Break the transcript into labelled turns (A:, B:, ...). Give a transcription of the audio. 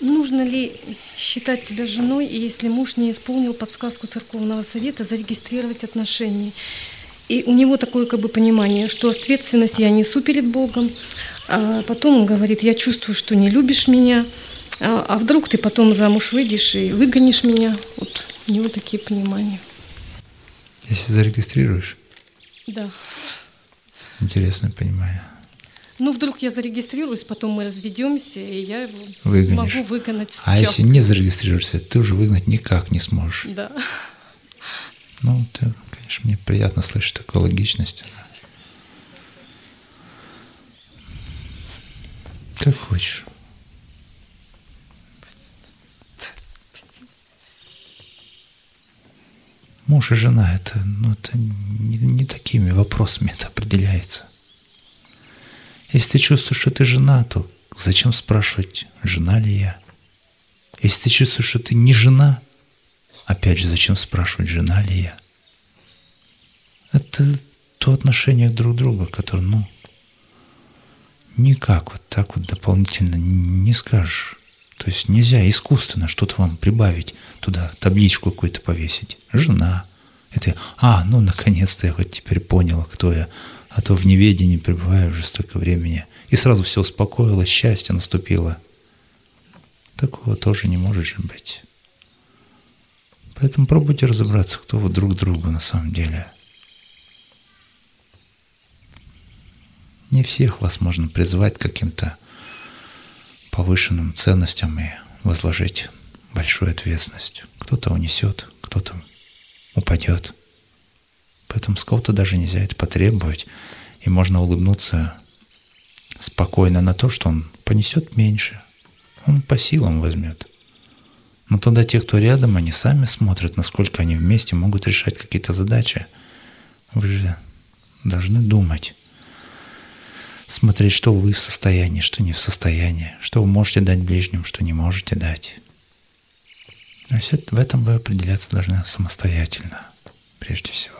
A: Нужно ли считать себя женой, и если муж не исполнил подсказку церковного совета, зарегистрировать отношения? И у него такое как бы понимание, что ответственность я несу перед Богом. А потом он говорит, я чувствую, что не любишь меня, а, а вдруг ты потом замуж выйдешь и выгонишь меня. Вот у него такие понимания.
B: Если зарегистрируешь?
A: Да.
B: Интересное понимание.
A: Ну, вдруг я зарегистрируюсь, потом мы разведемся, и я его
B: Выгонишь.
A: могу выгнать. с
B: А если не зарегистрируешься, ты уже выгнать никак не сможешь.
A: Да.
B: Ну, ты, конечно, мне приятно слышать такую логичность. Как хочешь. Муж и жена, это, ну, это не, не такими вопросами это определяется. Если ты чувствуешь, что ты жена, то зачем спрашивать, жена ли я? Если ты чувствуешь, что ты не жена, опять же, зачем спрашивать, жена ли я? Это то отношение друг к другу, которое, ну, никак вот так вот дополнительно не скажешь. То есть нельзя искусственно что-то вам прибавить, туда табличку какую-то повесить. Жена. Это, а, ну, наконец-то я хоть теперь поняла, кто я. А то в неведении пребываю уже столько времени. И сразу все успокоилось, счастье наступило. Такого тоже не может же быть. Поэтому пробуйте разобраться, кто вы друг другу на самом деле. Не всех вас можно призвать каким-то повышенным ценностям и возложить большую ответственность. Кто-то унесет, кто-то упадет. Поэтому с кого-то даже нельзя это потребовать. И можно улыбнуться спокойно на то, что он понесет меньше. Он по силам возьмет. Но тогда те, кто рядом, они сами смотрят, насколько они вместе могут решать какие-то задачи. Вы же должны думать смотреть, что вы в состоянии, что не в состоянии, что вы можете дать ближним, что не можете дать. То есть это- в этом вы определяться должны самостоятельно, прежде всего.